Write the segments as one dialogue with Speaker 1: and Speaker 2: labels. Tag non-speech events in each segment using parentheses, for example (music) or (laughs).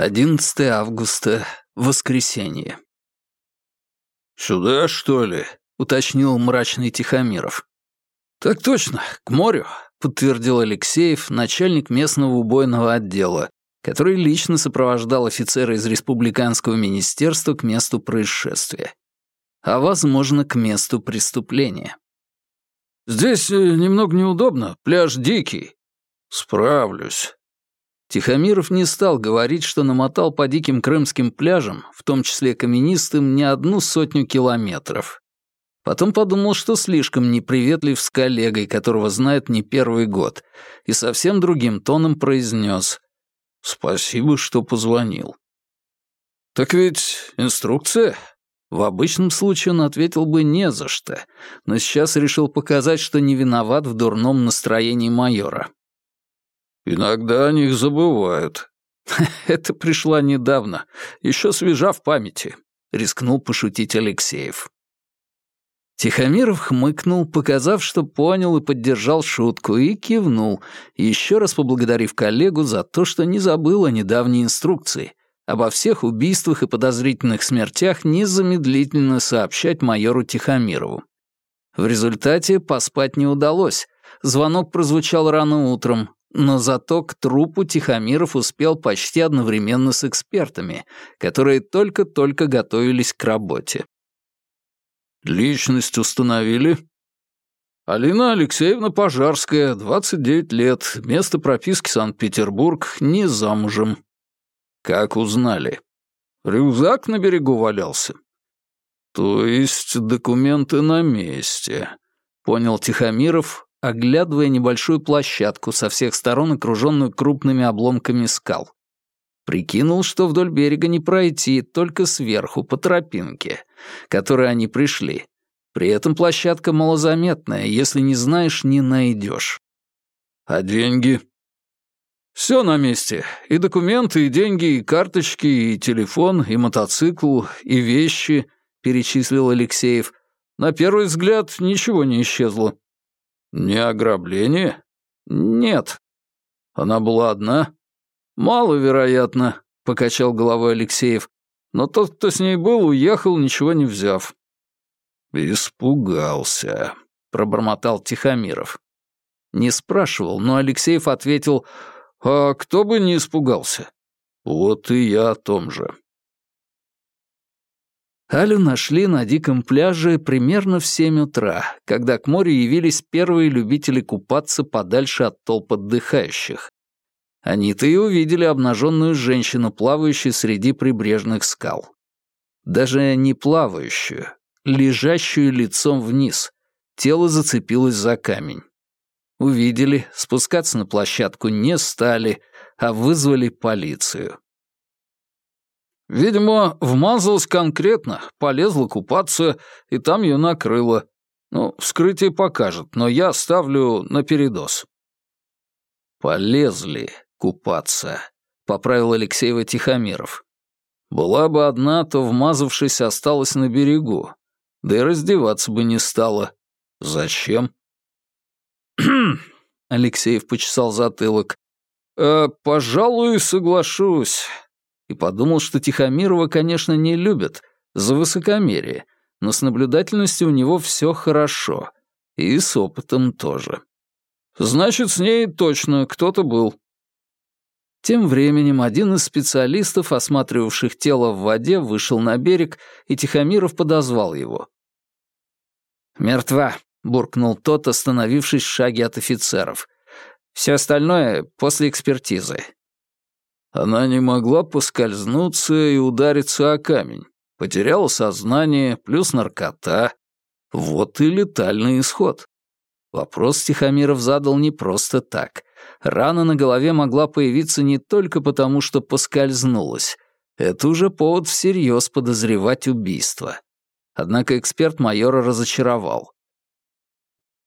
Speaker 1: 11 августа, воскресенье.
Speaker 2: «Сюда, что ли?»
Speaker 1: — уточнил мрачный Тихомиров. «Так точно, к морю», — подтвердил Алексеев, начальник местного убойного отдела, который лично сопровождал офицера из Республиканского министерства к месту происшествия. А, возможно, к месту преступления.
Speaker 2: «Здесь э, немного неудобно, пляж дикий». «Справлюсь»,
Speaker 1: Тихомиров не стал говорить, что намотал по диким крымским пляжам, в том числе каменистым, не одну сотню километров. Потом подумал, что слишком неприветлив с коллегой, которого знает не первый год, и совсем другим тоном произнес «Спасибо, что позвонил».
Speaker 2: «Так ведь инструкция?»
Speaker 1: В обычном случае он ответил бы «не за что», но сейчас решил показать, что не виноват в дурном настроении майора.
Speaker 2: Иногда о них забывают. (laughs)
Speaker 1: Это пришло недавно, еще свежа в памяти, рискнул пошутить Алексеев. Тихомиров хмыкнул, показав, что понял и поддержал шутку, и кивнул, еще раз поблагодарив коллегу за то, что не забыл о недавней инструкции обо всех убийствах и подозрительных смертях незамедлительно сообщать майору Тихомирову. В результате поспать не удалось. Звонок прозвучал рано утром, но зато к трупу Тихомиров успел почти одновременно с экспертами, которые только-только готовились к работе.
Speaker 2: «Личность установили?» «Алина Алексеевна Пожарская, 29 лет, место прописки Санкт-Петербург, не замужем».
Speaker 1: «Как узнали?»
Speaker 2: «Рюкзак на берегу валялся».
Speaker 1: «То есть документы на месте», — понял Тихомиров, оглядывая небольшую площадку со всех сторон, окруженную крупными обломками скал. Прикинул, что вдоль берега не пройти, только сверху, по тропинке, которой они пришли. При этом площадка малозаметная, если не знаешь, не найдешь.
Speaker 2: А деньги? Все на месте. И документы, и деньги, и карточки, и телефон, и мотоцикл, и вещи, перечислил Алексеев. На первый взгляд ничего не исчезло. «Не ограбление?»
Speaker 1: «Нет».
Speaker 2: «Она была одна?»
Speaker 1: «Маловероятно», — покачал головой Алексеев. «Но тот, кто с ней был, уехал, ничего не взяв».
Speaker 2: «Испугался», — пробормотал Тихомиров.
Speaker 1: Не спрашивал, но Алексеев ответил, «А кто бы не испугался?»
Speaker 2: «Вот и я о том же».
Speaker 1: Алю нашли на диком пляже примерно в семь утра, когда к морю явились первые любители купаться подальше от толп отдыхающих. Они-то и увидели обнаженную женщину, плавающую среди прибрежных скал. Даже не плавающую, лежащую лицом вниз. Тело зацепилось за камень. Увидели, спускаться на площадку не стали, а вызвали полицию.
Speaker 2: Видимо, вмазалась конкретно, полезла купаться, и там ее накрыло. Ну, вскрытие покажет, но я ставлю на передоз.
Speaker 1: «Полезли купаться», — поправил Алексеева Тихомиров.
Speaker 2: «Была бы одна, то, вмазавшись, осталась на берегу. Да и раздеваться бы не стала. Зачем?» (clears throat)
Speaker 1: Алексеев почесал затылок.
Speaker 2: «Э, «Пожалуй, соглашусь
Speaker 1: и подумал, что Тихомирова, конечно, не любят за высокомерие, но с наблюдательностью у него все хорошо, и с опытом тоже.
Speaker 2: «Значит, с ней точно кто-то был».
Speaker 1: Тем временем один из специалистов, осматривавших тело в воде, вышел на берег, и Тихомиров подозвал его.
Speaker 3: «Мертва», — буркнул тот, остановившись в шаге от офицеров. «Все остальное после экспертизы.
Speaker 2: Она не могла поскользнуться и удариться о камень. Потеряла сознание, плюс наркота. Вот и летальный исход.
Speaker 1: Вопрос Тихомиров задал не просто так. Рана на голове могла появиться не только потому, что поскользнулась. Это уже повод всерьез подозревать убийство. Однако эксперт майора разочаровал.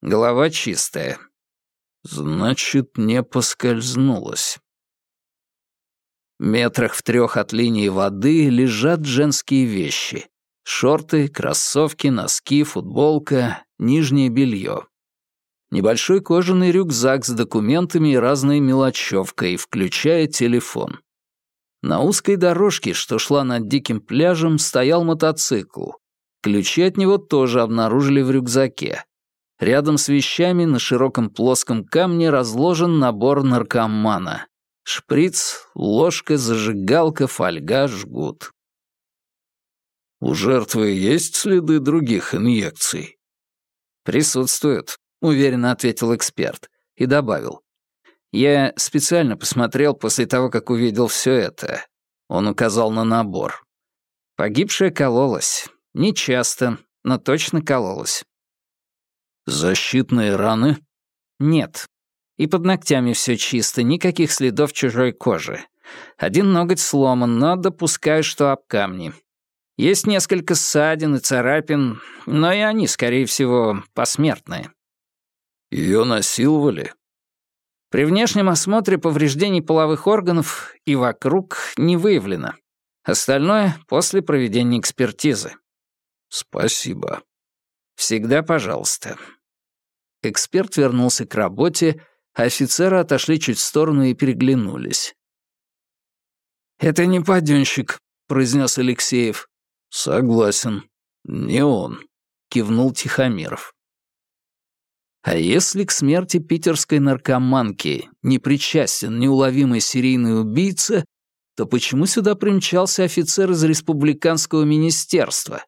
Speaker 3: Голова чистая.
Speaker 1: Значит, не поскользнулась. Метрах в трех от линии воды лежат женские вещи. Шорты, кроссовки, носки, футболка, нижнее белье. Небольшой кожаный рюкзак с документами и разной мелочевкой, включая телефон.
Speaker 3: На узкой дорожке, что шла над диким пляжем, стоял мотоцикл. Ключи от него тоже обнаружили в рюкзаке. Рядом с вещами на широком плоском камне разложен набор наркомана. Шприц, ложка, зажигалка, фольга, жгут.
Speaker 2: «У жертвы есть следы других инъекций?»
Speaker 3: «Присутствуют», — уверенно ответил эксперт и добавил. «Я специально посмотрел после того, как увидел все это». Он указал на набор. Погибшая кололась. Не часто, но точно кололась.
Speaker 2: «Защитные раны?»
Speaker 3: «Нет. И под ногтями все чисто, никаких следов чужой кожи. Один ноготь сломан, но допускаю, что об камни. Есть несколько ссадин и царапин, но и они, скорее всего, посмертные».
Speaker 2: «Ее насиловали?»
Speaker 3: При внешнем осмотре повреждений половых органов и вокруг не выявлено. Остальное — после проведения экспертизы.
Speaker 2: Спасибо.
Speaker 3: Всегда пожалуйста. Эксперт вернулся к работе, офицеры отошли чуть в сторону и переглянулись. «Это не паденщик», — произнес Алексеев.
Speaker 2: «Согласен. Не он», — кивнул Тихомиров.
Speaker 3: А если к смерти питерской наркоманки не причастен неуловимый серийный убийца, то почему сюда примчался офицер из республиканского министерства?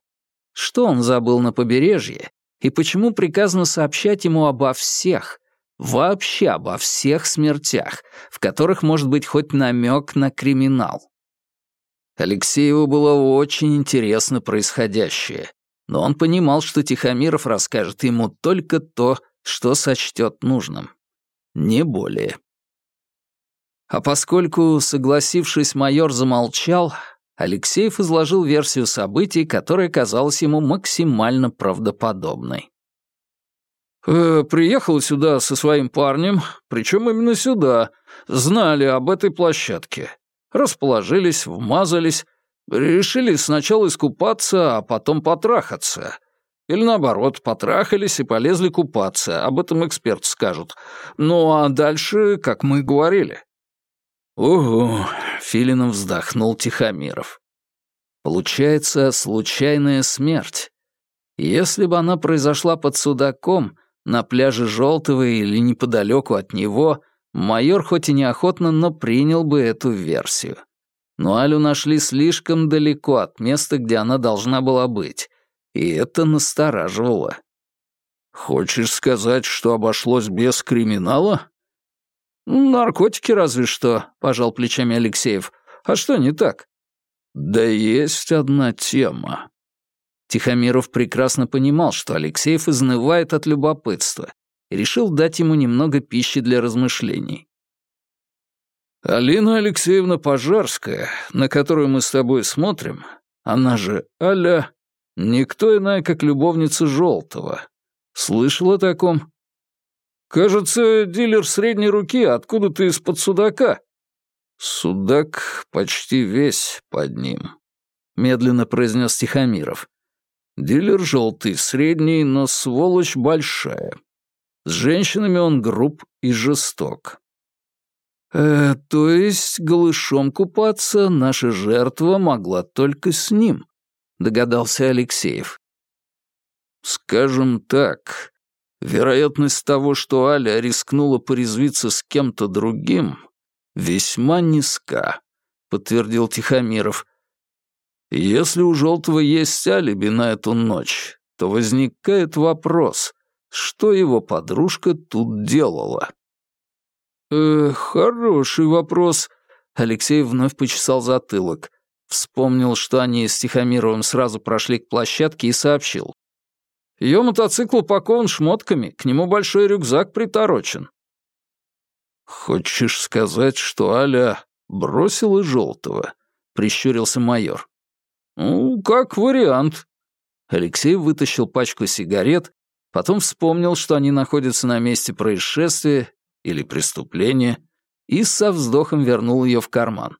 Speaker 3: Что он забыл на побережье? И почему приказано сообщать ему обо всех, вообще обо всех смертях, в которых может быть хоть намек на криминал? Алексееву было очень интересно происходящее, но он понимал, что Тихомиров расскажет ему только то, что сочтет нужным. Не более. А поскольку, согласившись, майор замолчал, Алексеев изложил версию событий, которая казалась ему максимально правдоподобной.
Speaker 2: «Э, «Приехал сюда со своим парнем, причем именно сюда. Знали об этой площадке. Расположились, вмазались, решили сначала искупаться, а потом потрахаться. Или наоборот, потрахались и полезли купаться, об этом эксперт скажут. Ну а дальше, как мы говорили».
Speaker 3: «Угу», — Филинов вздохнул Тихомиров. «Получается, случайная смерть. Если бы она произошла под судаком, на пляже Желтого или неподалеку от него, майор хоть и неохотно, но принял бы эту версию. Но Алю нашли слишком далеко от места, где она должна была быть, и это настораживало.
Speaker 2: «Хочешь сказать, что обошлось без криминала?»
Speaker 3: «Наркотики разве что», — пожал плечами Алексеев. «А что не так?»
Speaker 2: «Да есть одна тема».
Speaker 3: Тихомиров прекрасно понимал, что Алексеев изнывает от любопытства, и решил дать ему немного пищи для размышлений.
Speaker 2: «Алина Алексеевна Пожарская, на которую мы с тобой смотрим, она же Аля, Никто иная, как любовница Желтого. Слышал о таком? Кажется, дилер средней руки откуда-то из-под судака. Судак почти весь под ним, медленно произнес Тихомиров. Дилер желтый, средний, но сволочь большая. С женщинами он груб и жесток. Э, то есть голышом купаться наша жертва могла только с ним, — догадался Алексеев. «Скажем так, вероятность того, что Аля рискнула порезвиться с кем-то другим, весьма низка», — подтвердил Тихомиров. «Если у Желтого есть алиби на эту ночь, то возникает вопрос, что его подружка тут делала?» «Э, хороший вопрос», — Алексей вновь почесал затылок. Вспомнил, что они с Тихомировым сразу прошли к площадке и сообщил. Ее мотоцикл упакован шмотками, к нему большой рюкзак приторочен. «Хочешь сказать, что Аля бросила желтого?» — прищурился майор. «Ну, как вариант». Алексей вытащил пачку сигарет, потом вспомнил, что они находятся на месте происшествия или преступления, и со вздохом вернул ее в карман.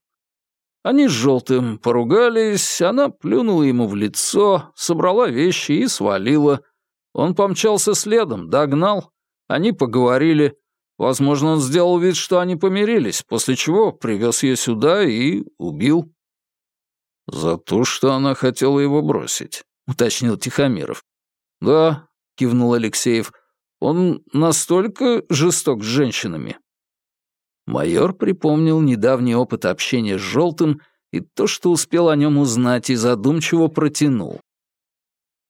Speaker 2: Они с Желтым поругались, она плюнула ему в лицо, собрала вещи и свалила. Он помчался следом, догнал. Они поговорили. Возможно, он сделал вид, что они помирились, после чего привез ее сюда и убил». «За то, что она хотела его бросить», — уточнил Тихомиров. «Да», — кивнул Алексеев, — «он настолько жесток с женщинами». Майор припомнил недавний опыт общения с Желтым и то, что успел о нем узнать, и задумчиво протянул.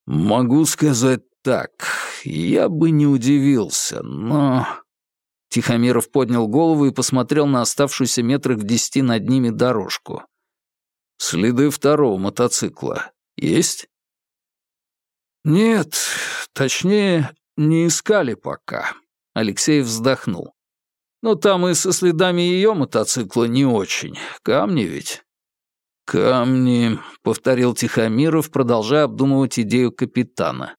Speaker 2: «Могу сказать так, я бы не удивился, но...» Тихомиров поднял голову и посмотрел на оставшуюся метрах в десяти над ними дорожку. «Следы второго мотоцикла есть?» «Нет, точнее, не искали пока», — Алексей вздохнул. «Но там и со следами ее мотоцикла не очень. Камни ведь». «Камни», — повторил Тихомиров, продолжая обдумывать идею капитана.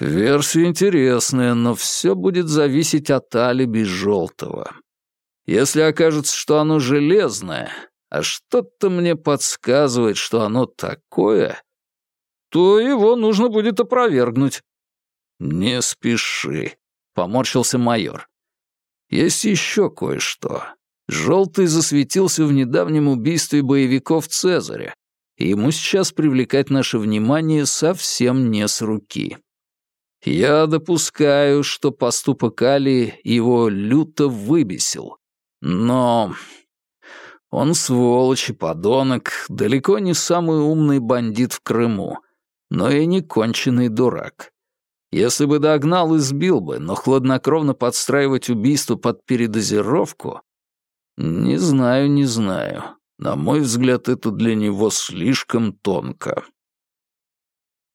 Speaker 2: Версия интересная, но все будет зависеть от алиби желтого. Если окажется, что оно железное, а что-то мне подсказывает, что оно такое, то его нужно будет опровергнуть. Не спеши, поморщился майор. Есть еще кое-что. Желтый засветился в недавнем убийстве боевиков Цезаря, и ему сейчас привлекать наше внимание совсем не с руки. Я допускаю, что поступок Али его люто выбесил. Но он сволочь и подонок, далеко не самый умный бандит в Крыму, но и не конченый дурак. Если бы догнал, избил бы, но хладнокровно подстраивать убийство под передозировку... Не знаю, не знаю. На мой взгляд, это для него слишком тонко.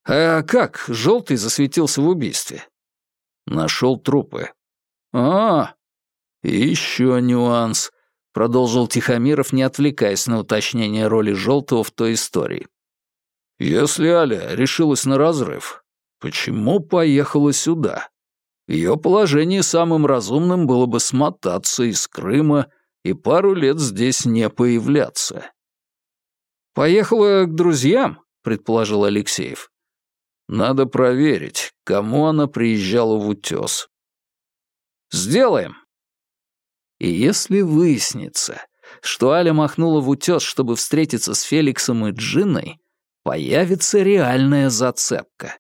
Speaker 2: «А как желтый засветился в убийстве?» «Нашел трупы». «А, еще нюанс», — продолжил Тихомиров, не отвлекаясь на уточнение роли желтого в той истории. «Если Аля решилась на разрыв, почему поехала сюда? В ее положении самым разумным было бы смотаться из Крыма и пару лет здесь не появляться». «Поехала к друзьям», — предположил Алексеев. Надо проверить, кому она приезжала в утес. Сделаем. И если выяснится, что Аля махнула в утес, чтобы встретиться с Феликсом и Джинной, появится реальная зацепка.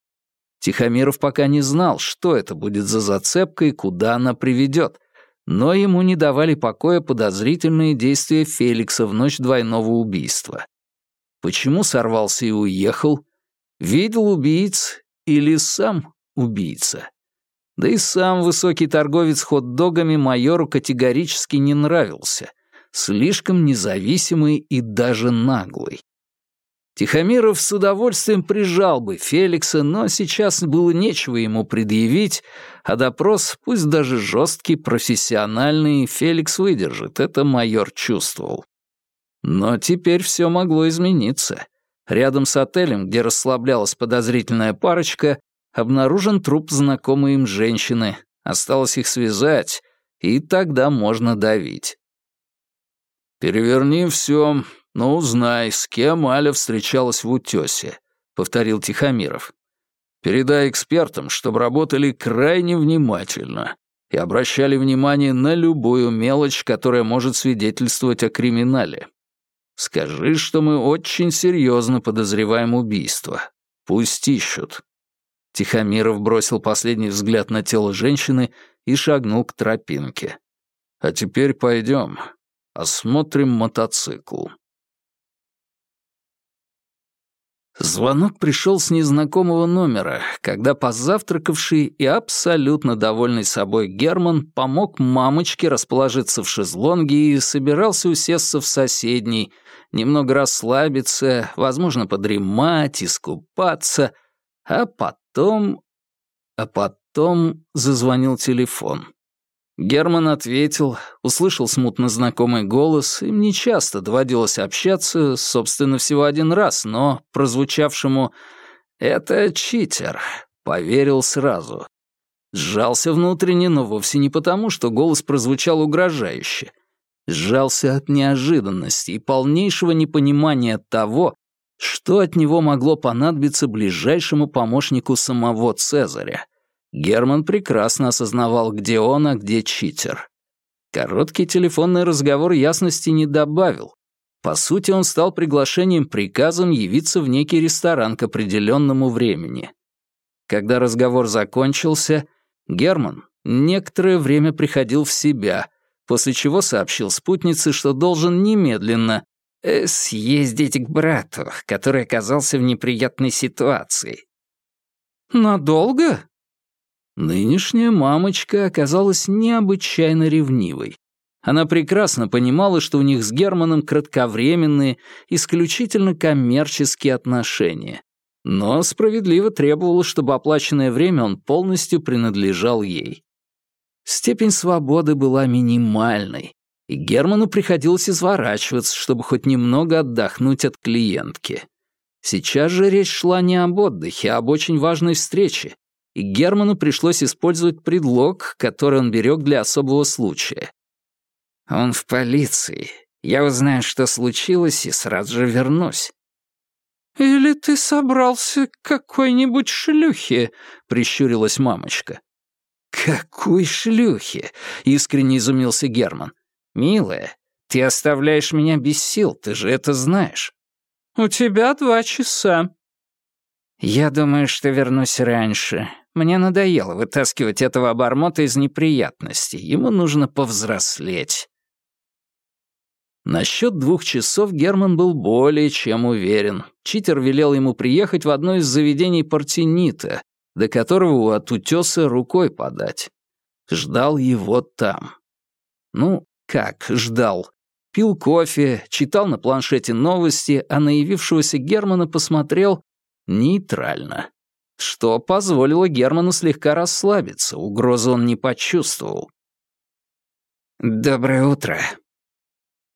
Speaker 2: Тихомиров пока не знал, что это будет за зацепка и куда она приведет, но ему не давали покоя подозрительные действия Феликса в ночь двойного убийства. Почему сорвался и уехал, Видел убийц или сам убийца? Да и сам высокий торговец хот-догами майору категорически не нравился. Слишком независимый и даже наглый. Тихомиров с удовольствием прижал бы Феликса, но сейчас было нечего ему предъявить, а допрос, пусть даже жесткий, профессиональный, Феликс выдержит, это майор чувствовал. Но теперь все могло измениться. Рядом с отелем, где расслаблялась подозрительная парочка, обнаружен труп знакомой им женщины. Осталось их связать, и тогда можно давить. «Переверни все, но узнай, с кем Аля встречалась в утёсе», — повторил Тихомиров. «Передай экспертам, чтобы работали крайне внимательно и обращали внимание на любую мелочь, которая может свидетельствовать о криминале. Скажи, что мы очень серьезно подозреваем убийство. Пусть ищут». Тихомиров бросил последний взгляд на тело женщины и шагнул к тропинке. «А теперь пойдем, осмотрим мотоцикл». Звонок пришел с незнакомого номера, когда позавтракавший и абсолютно довольный собой Герман помог мамочке расположиться в шезлонге и собирался усесться в соседний, немного расслабиться, возможно, подремать, искупаться, а потом... А потом зазвонил телефон. Герман ответил, услышал смутно знакомый голос, им нечасто доводилось общаться, собственно, всего один раз, но прозвучавшему «это читер», поверил сразу. Сжался внутренне, но вовсе не потому, что голос прозвучал угрожающе. Сжался от неожиданности и полнейшего непонимания того, что от него могло понадобиться ближайшему помощнику самого Цезаря.
Speaker 3: Герман прекрасно осознавал, где он, а где читер. Короткий телефонный разговор ясности не добавил. По сути, он стал приглашением-приказом явиться в некий ресторан к определенному времени. Когда разговор закончился, Герман некоторое время приходил в себя, после чего сообщил спутнице, что должен немедленно съездить к брату, который оказался в неприятной ситуации.
Speaker 1: «Надолго?»
Speaker 3: Нынешняя мамочка оказалась необычайно ревнивой. Она прекрасно понимала, что у них с Германом кратковременные, исключительно коммерческие отношения. Но справедливо требовала, чтобы оплаченное время он полностью принадлежал ей. Степень свободы была минимальной, и Герману приходилось изворачиваться, чтобы хоть немного отдохнуть от клиентки. Сейчас же речь шла не об отдыхе, а об очень важной встрече, и Герману пришлось использовать предлог, который он берег для особого случая. «Он в полиции. Я узнаю, что случилось, и сразу же вернусь».
Speaker 1: «Или ты собрался к какой-нибудь шлюхе?» — прищурилась мамочка.
Speaker 3: «Какой шлюхе?» — искренне изумился Герман. «Милая, ты оставляешь меня без сил, ты же это знаешь».
Speaker 1: «У тебя два часа».
Speaker 3: «Я думаю, что вернусь раньше. Мне надоело вытаскивать этого обормота из неприятностей. Ему нужно повзрослеть». Насчет двух часов Герман был более чем уверен. Читер велел ему приехать в одно из заведений Партинита, до которого от утеса рукой подать. Ждал его там. Ну, как ждал? Пил кофе, читал на планшете новости, а на явившегося Германа посмотрел нейтрально что позволило Герману слегка расслабиться, угрозы он не почувствовал. «Доброе утро».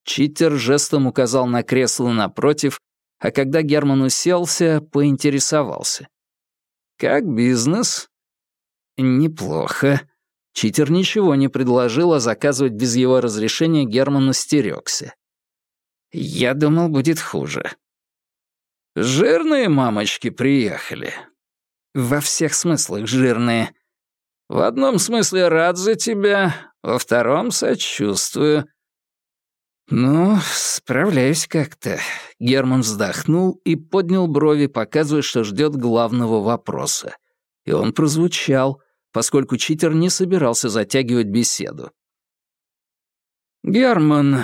Speaker 3: Читер жестом указал на кресло напротив, а когда Герман уселся, поинтересовался. «Как бизнес?» «Неплохо». Читер ничего не предложил, а заказывать без его разрешения Герман остерёгся. «Я думал, будет хуже». «Жирные мамочки приехали», во всех смыслах жирные. В одном смысле рад за тебя, во втором сочувствую. Ну, справляюсь как-то. Герман вздохнул и поднял брови, показывая, что ждет главного вопроса. И он прозвучал, поскольку читер не собирался затягивать беседу. «Герман,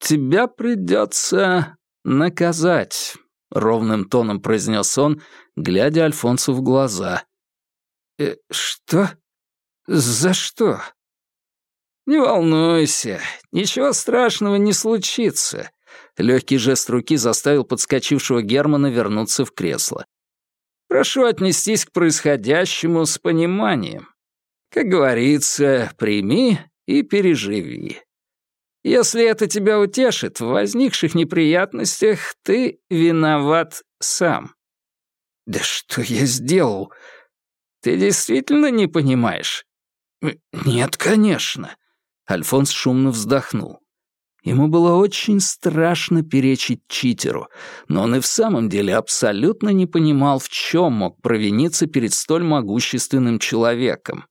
Speaker 3: тебя придется наказать. — ровным тоном произнес он, глядя Альфонсу в глаза. «Э, «Что? За что?» «Не волнуйся, ничего страшного не случится». Легкий жест руки заставил подскочившего Германа вернуться в кресло. «Прошу отнестись к происходящему с пониманием. Как говорится, прими и переживи. Если это тебя утешит, в возникших неприятностях ты виноват сам». «Да что я сделал? Ты действительно не понимаешь?» «Нет, конечно». Альфонс шумно вздохнул. Ему было очень страшно перечить читеру, но он и в самом деле абсолютно не понимал, в чем мог провиниться перед столь могущественным человеком.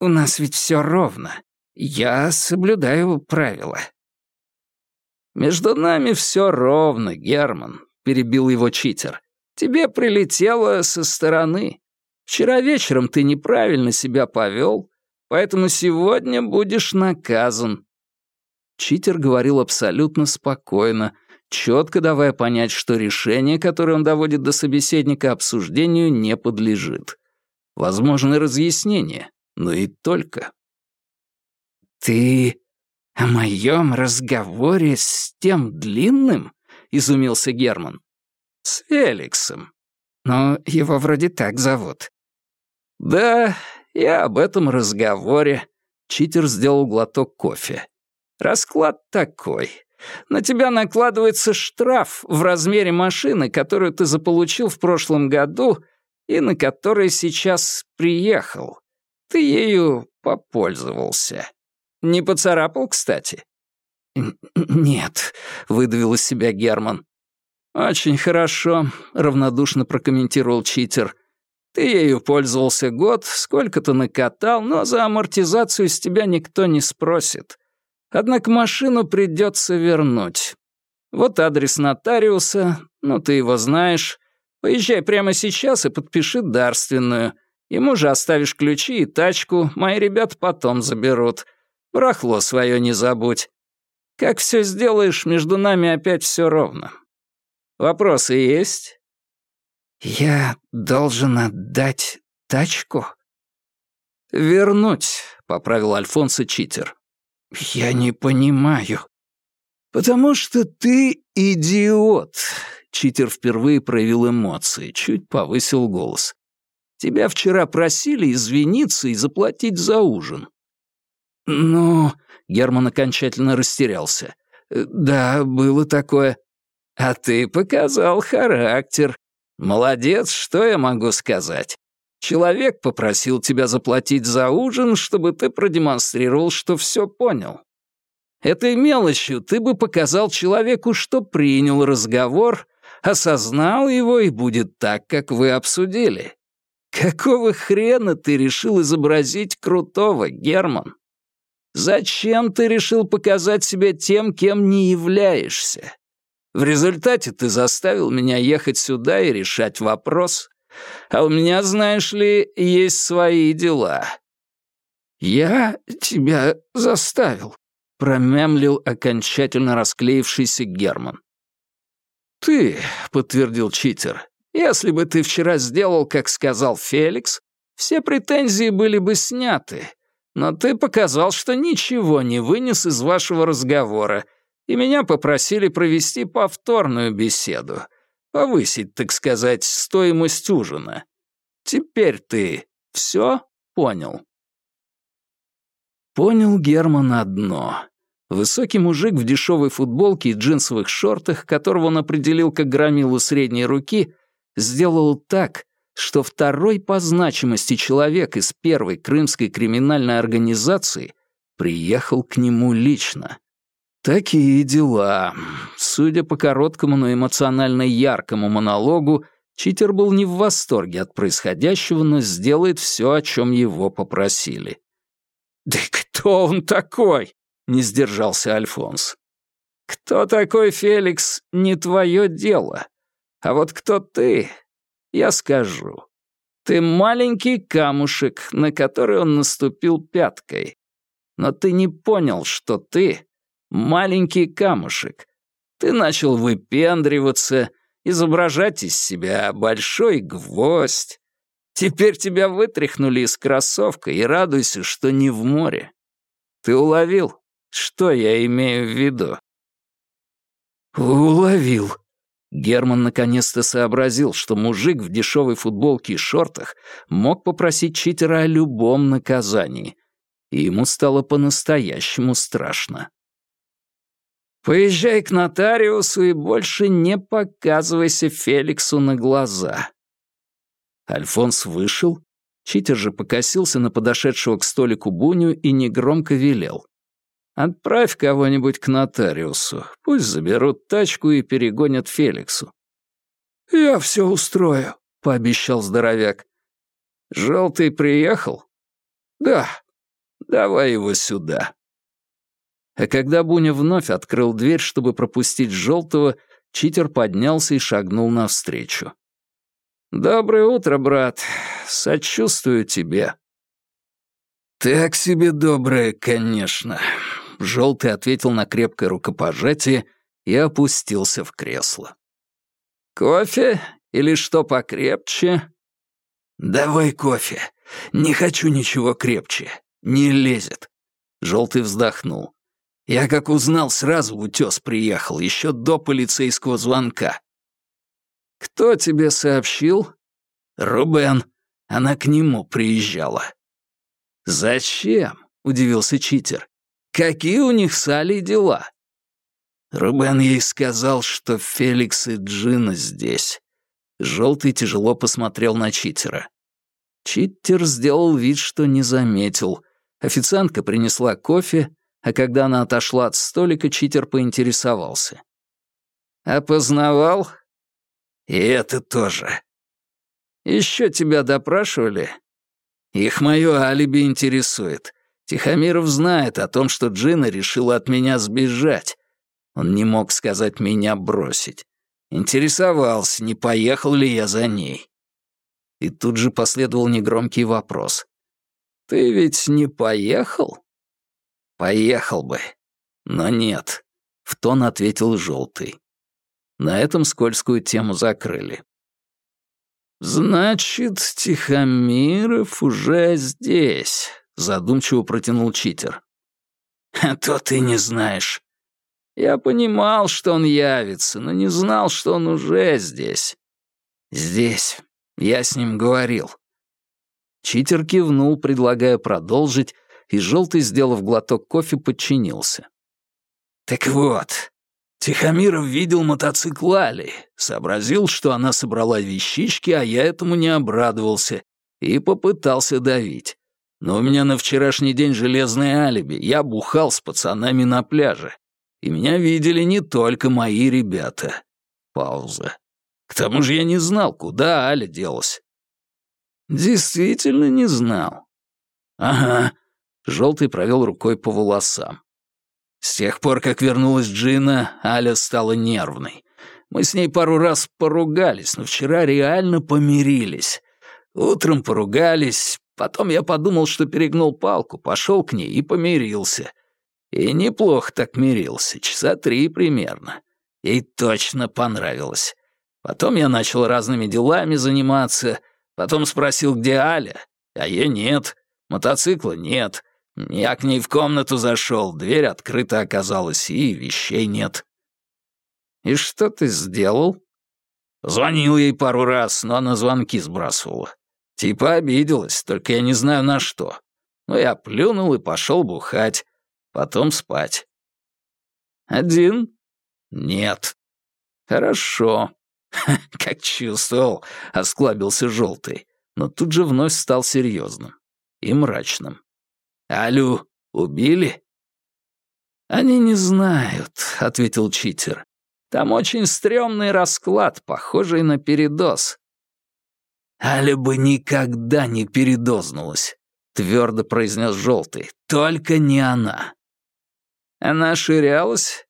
Speaker 3: «У нас ведь все ровно. Я соблюдаю правила». «Между нами все ровно, Герман», — перебил его читер. «Тебе прилетело со стороны. Вчера вечером ты неправильно себя повел, поэтому сегодня будешь наказан». Читер говорил абсолютно спокойно, четко давая понять, что решение, которое он доводит до собеседника, обсуждению не подлежит. Возможны разъяснения, но и только. «Ты о моем разговоре с тем длинным?» — изумился Герман. «С Феликсом. Но его вроде так зовут». «Да, я об этом разговоре». Читер сделал глоток кофе. «Расклад такой. На тебя накладывается штраф в размере машины, которую ты заполучил в прошлом году и на которой сейчас приехал. Ты ею попользовался. Не поцарапал, кстати?» «Нет», — выдавил из себя Герман. «Очень хорошо», — равнодушно прокомментировал читер. Ты ею пользовался год, сколько-то накатал, но за амортизацию с тебя никто не спросит. Однако машину придется вернуть. Вот адрес нотариуса, ну ты его знаешь. Поезжай прямо сейчас и подпиши дарственную. Ему же оставишь ключи и тачку, мои ребята потом заберут. Барахло свое не забудь. Как все сделаешь, между нами опять все ровно. Вопросы есть?
Speaker 2: Я должен отдать тачку?
Speaker 3: Вернуть, поправил Альфонсо читер.
Speaker 2: Я не понимаю.
Speaker 3: Потому что ты идиот. Читер впервые проявил эмоции, чуть повысил голос. Тебя вчера просили извиниться и заплатить за ужин.
Speaker 2: Ну, Герман окончательно растерялся. Да, было такое.
Speaker 3: А ты показал характер. Молодец, что я могу сказать? Человек попросил тебя заплатить за ужин, чтобы ты продемонстрировал, что все понял. Этой мелочью ты бы показал человеку, что принял разговор, осознал его и будет так, как вы обсудили. Какого хрена ты решил изобразить крутого, Герман? Зачем ты решил показать себя тем, кем не являешься? В результате ты заставил меня ехать сюда и решать вопрос. А у меня, знаешь ли, есть свои дела».
Speaker 2: «Я тебя заставил», — промямлил окончательно расклеившийся Герман.
Speaker 3: «Ты», — подтвердил читер, — «если бы ты вчера сделал, как сказал Феликс, все претензии были бы сняты. Но ты показал, что ничего не вынес из вашего разговора, и меня попросили провести повторную беседу, повысить, так сказать, стоимость ужина. Теперь ты все понял?» Понял Герман одно. Высокий мужик в дешевой футболке и джинсовых шортах, которого он определил как громилу средней руки, сделал так, что второй по значимости человек из первой крымской криминальной организации приехал к нему лично. Такие дела. Судя по короткому, но эмоционально яркому монологу, читер был не в восторге от происходящего, но сделает все, о чем его попросили. «Да кто он такой?» — не сдержался Альфонс. «Кто такой Феликс, не твое дело. А вот кто ты, я скажу. Ты маленький камушек, на который он наступил пяткой. Но ты не понял, что ты маленький камушек. Ты начал выпендриваться, изображать из себя большой гвоздь. Теперь тебя вытряхнули из кроссовка и радуйся, что не в море. Ты уловил, что я имею в виду?»
Speaker 2: «Уловил».
Speaker 3: Герман наконец-то сообразил, что мужик в дешевой футболке и шортах мог попросить читера о любом наказании, и ему стало по-настоящему страшно. Поезжай к нотариусу и больше не показывайся Феликсу на глаза». Альфонс вышел, читер же покосился на подошедшего к столику Буню и негромко велел. «Отправь кого-нибудь к нотариусу, пусть заберут тачку и перегонят Феликсу».
Speaker 2: «Я все устрою», — пообещал здоровяк.
Speaker 3: «Желтый приехал?»
Speaker 2: «Да».
Speaker 3: «Давай его сюда». А когда Буня вновь открыл дверь, чтобы пропустить желтого, читер поднялся и шагнул навстречу. «Доброе утро, брат. Сочувствую тебе».
Speaker 2: «Так себе доброе, конечно», — Желтый ответил на крепкое рукопожатие и опустился в кресло.
Speaker 3: «Кофе или что покрепче?»
Speaker 2: «Давай кофе. Не хочу ничего крепче. Не лезет».
Speaker 3: Желтый вздохнул.
Speaker 2: Я как узнал, сразу в утес приехал, еще до полицейского звонка.
Speaker 3: Кто тебе сообщил?
Speaker 2: Рубен. Она к нему приезжала.
Speaker 3: Зачем? Удивился читер. Какие у них с Алей дела?
Speaker 2: Рубен ей сказал, что Феликс и Джина здесь.
Speaker 3: Желтый тяжело посмотрел на читера. Читер сделал вид, что не заметил. Официантка принесла кофе, а когда она отошла от столика, читер поинтересовался. «Опознавал?»
Speaker 2: «И это тоже».
Speaker 1: Еще тебя допрашивали?» «Их мое алиби интересует. Тихомиров знает о том, что Джина решила от меня сбежать. Он не мог сказать меня бросить. Интересовался, не поехал ли я за ней. И тут же последовал негромкий вопрос. «Ты ведь не поехал?» «Поехал бы. Но нет», — в тон ответил Желтый. На этом скользкую тему закрыли. «Значит, Тихомиров уже здесь», — задумчиво протянул читер. «А то ты не знаешь. Я понимал, что он явится, но не знал, что он уже здесь. Здесь. Я с ним говорил. Читер кивнул, предлагая продолжить, и Желтый, сделав глоток кофе, подчинился. «Так вот, Тихомиров видел мотоцикл Али, сообразил, что она собрала вещички, а я этому не обрадовался, и попытался давить. Но у меня на вчерашний день железное алиби, я бухал с пацанами на пляже. И меня видели не только мои ребята. Пауза. К тому же я не знал, куда Аля делась. Действительно не знал. Ага. Желтый провел рукой по волосам. С тех пор, как вернулась Джина, Аля стала нервной. Мы с ней пару раз поругались, но вчера реально помирились. Утром поругались, потом я подумал, что перегнул палку, пошел к ней и помирился. И неплохо так мирился, часа три примерно. Ей точно понравилось. Потом я начал разными делами заниматься, потом спросил, где Аля, а ей нет, мотоцикла нет. Я к ней в комнату зашел, дверь открыта оказалась, и вещей нет. «И что ты сделал?» Звонил ей пару раз, но она звонки сбрасывала. Типа обиделась, только я не знаю на что. Но я плюнул и пошел бухать. Потом спать. Один? Нет. Хорошо. (laughs) Как чувствовал, осклабился желтый, но тут же вновь стал серьезным и мрачным. Алю убили? Они не знают, ответил читер. Там очень стрёмный расклад, похожий на передоз. Аля бы никогда не передознулась, твердо произнес желтый. Только не она. Она ширялась?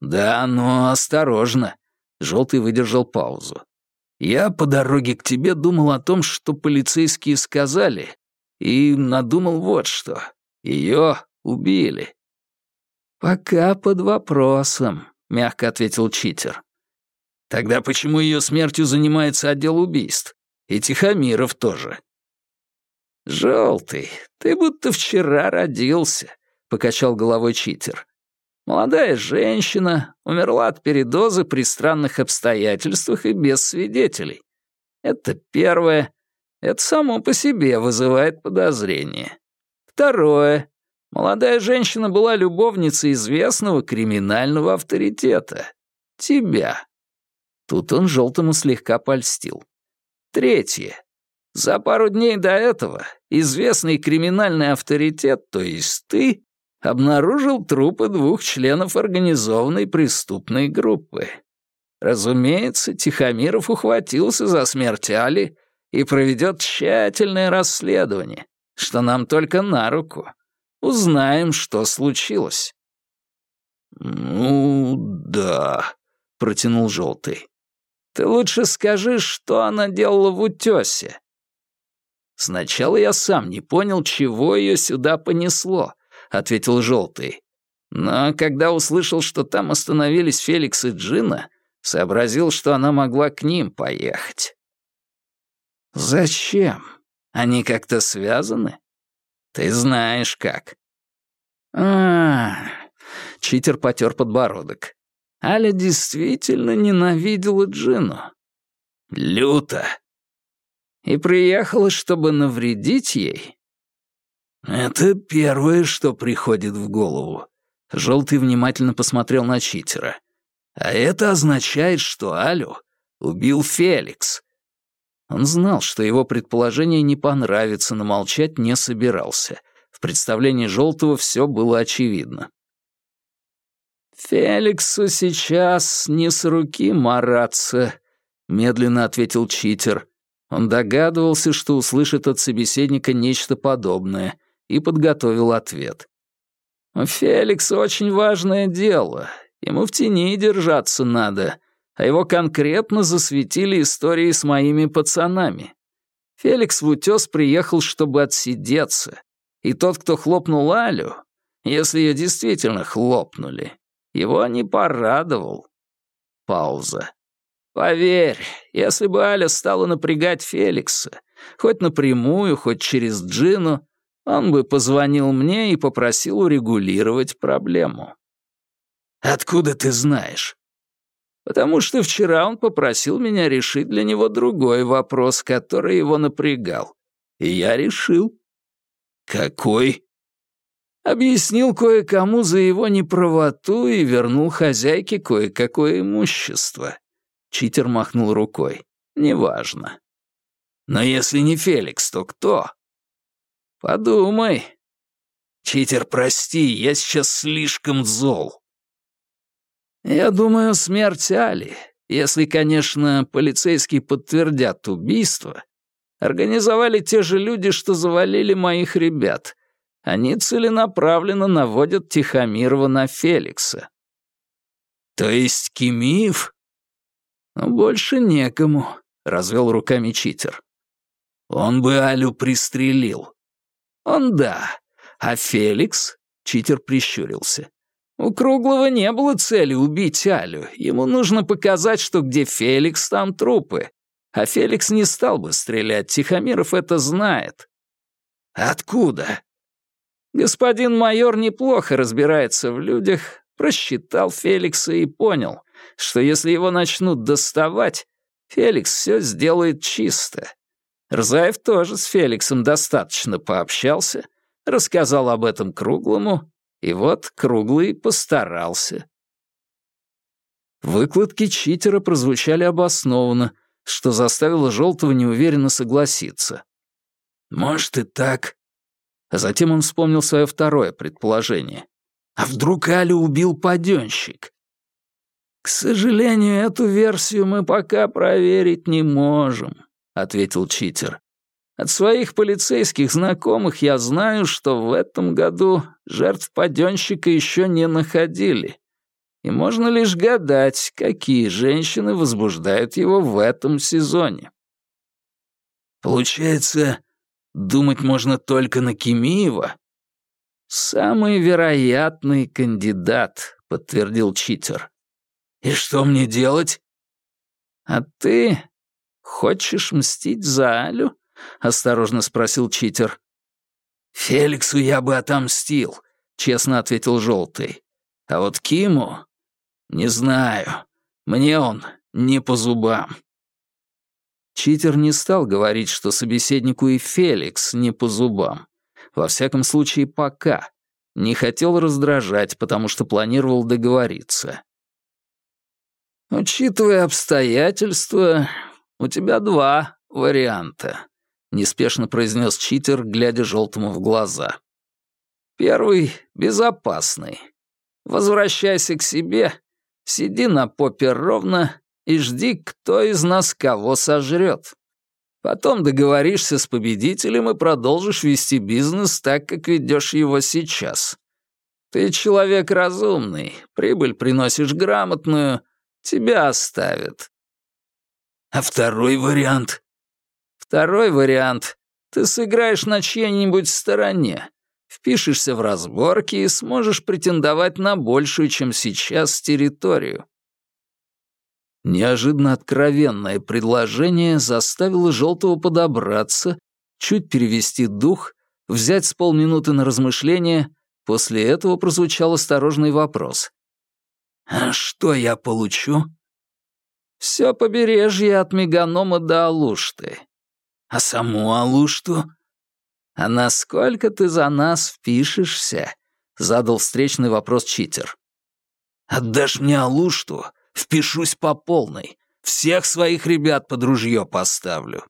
Speaker 1: Да, но осторожно. Желтый выдержал паузу. Я по дороге к тебе думал о том, что полицейские сказали, и надумал вот что. Ее убили. Пока под вопросом, мягко ответил читер. Тогда почему ее смертью занимается отдел убийств? И Тихомиров тоже. Желтый, ты будто вчера родился. — покачал головой читер. «Молодая женщина умерла от передоза при странных обстоятельствах и без свидетелей. Это первое. Это само по себе вызывает подозрение. Второе. Молодая женщина была любовницей известного криминального авторитета. Тебя. Тут он желтому слегка польстил. Третье. За пару дней до этого известный криминальный авторитет, то есть ты, обнаружил трупы двух членов организованной преступной группы. Разумеется, Тихомиров ухватился за смерть Али и проведет тщательное расследование, что нам только на руку. Узнаем, что случилось. «Ну, да», — протянул Желтый. «Ты лучше скажи, что она делала в утёсе». Сначала я сам не понял, чего ее сюда понесло —— ответил Желтый. Но когда услышал, что там остановились Феликс и Джина, сообразил, что она могла к ним поехать. «Зачем? Они как-то связаны? Ты знаешь как». А, читер потер подбородок. Аля действительно ненавидела Джину. Люто. И приехала, чтобы навредить ей. «Это первое, что приходит в голову». Желтый внимательно посмотрел на читера. «А это означает, что Алю убил Феликс». Он знал, что его предположение не понравится, но молчать не собирался. В представлении Желтого все было очевидно. «Феликсу сейчас не с руки мараться», — медленно ответил читер.
Speaker 3: Он догадывался, что услышит от собеседника нечто подобное, и подготовил ответ. «У Феликса очень важное дело. Ему в тени держаться надо, а его конкретно засветили истории с моими пацанами. Феликс в утес приехал, чтобы отсидеться, и тот, кто хлопнул Алю, если ее действительно хлопнули, его не порадовал. Пауза. Поверь, если бы Аля стала напрягать Феликса, хоть напрямую, хоть через Джину, он бы позвонил мне и попросил урегулировать проблему. «Откуда ты знаешь?» «Потому что вчера он попросил меня решить для него другой вопрос, который его напрягал. И я решил».
Speaker 1: «Какой?»
Speaker 3: Объяснил кое-кому за его неправоту и вернул хозяйке кое-какое имущество. Читер махнул рукой. «Неважно».
Speaker 1: «Но если не Феликс, то кто?»
Speaker 3: «Подумай».
Speaker 1: «Читер, прости, я сейчас слишком зол».
Speaker 3: «Я думаю, смерть Али, если, конечно, полицейские подтвердят убийство, организовали те же люди, что завалили моих ребят. Они целенаправленно наводят Тихомирова на Феликса».
Speaker 1: «То есть Кимиев?»
Speaker 3: «Но больше некому», — развел руками читер.
Speaker 1: «Он бы Алю пристрелил».
Speaker 3: «Он да. А Феликс?» — читер прищурился. «У Круглого не было цели убить Алю. Ему нужно показать, что где Феликс, там трупы. А Феликс не стал бы стрелять, Тихомиров это знает».
Speaker 1: «Откуда?»
Speaker 3: Господин майор неплохо разбирается в людях, просчитал Феликса и понял, что если его начнут доставать, Феликс все сделает чисто. Рзаев тоже с Феликсом достаточно пообщался, рассказал об этом Круглому, и вот Круглый постарался. Выкладки читера прозвучали обоснованно, что заставило Желтого неуверенно согласиться.
Speaker 1: «Может и так».
Speaker 3: А затем он вспомнил свое второе предположение. «А вдруг Алю убил паденщик? «К сожалению, эту версию мы пока проверить не можем», — ответил читер. «От своих полицейских знакомых я знаю, что в этом году жертв паденщика еще не находили. И можно лишь гадать, какие женщины возбуждают его в этом сезоне».
Speaker 1: «Получается, думать можно только на Кимиева?»
Speaker 3: «Самый вероятный кандидат», — подтвердил читер.
Speaker 1: «И что мне делать?»
Speaker 3: «А ты хочешь мстить за Алю?» — осторожно спросил читер.
Speaker 1: «Феликсу я бы отомстил», — честно ответил Желтый. «А вот Киму... Не знаю. Мне он не по зубам».
Speaker 3: Читер не стал говорить, что собеседнику и Феликс не по зубам. Во всяком случае, пока. Не хотел раздражать, потому что планировал договориться. «Учитывая обстоятельства, у тебя два варианта», — неспешно произнес читер, глядя желтому в глаза. «Первый — безопасный. Возвращайся к себе, сиди на попе ровно и жди, кто из нас кого сожрет. Потом договоришься с победителем и продолжишь вести бизнес так, как ведешь его сейчас. Ты человек разумный, прибыль приносишь грамотную — Тебя оставят.
Speaker 1: А второй вариант?
Speaker 3: Второй вариант. Ты сыграешь на чьей-нибудь стороне, впишешься в разборки и сможешь претендовать на большую, чем сейчас, территорию. Неожиданно откровенное предложение заставило Желтого подобраться, чуть перевести дух, взять с полминуты на размышление, после этого прозвучал осторожный вопрос.
Speaker 1: «А что я получу?»
Speaker 3: «Все побережье от Меганома до Алушты».
Speaker 1: «А саму Алушту?»
Speaker 3: «А насколько ты за нас впишешься?» — задал встречный вопрос читер.
Speaker 1: «Отдашь мне Алушту, впишусь по полной. Всех своих ребят под ружье поставлю».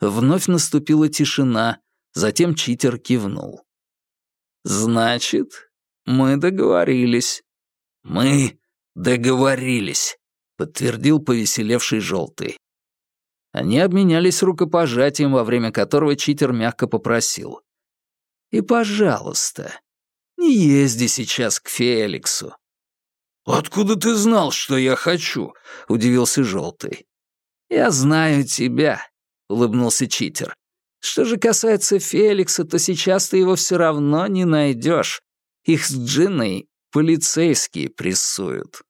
Speaker 3: Вновь наступила тишина, затем читер кивнул. «Значит, мы договорились».
Speaker 1: «Мы договорились», — подтвердил повеселевший желтый.
Speaker 3: Они обменялись рукопожатием, во время которого читер мягко попросил. «И, пожалуйста, не езди сейчас к Феликсу».
Speaker 2: «Откуда ты знал, что я хочу?» — удивился Желтый.
Speaker 3: «Я знаю тебя», — улыбнулся читер. «Что же касается Феликса, то сейчас ты его все равно не найдешь. Их с Джиной полицейские прессуют».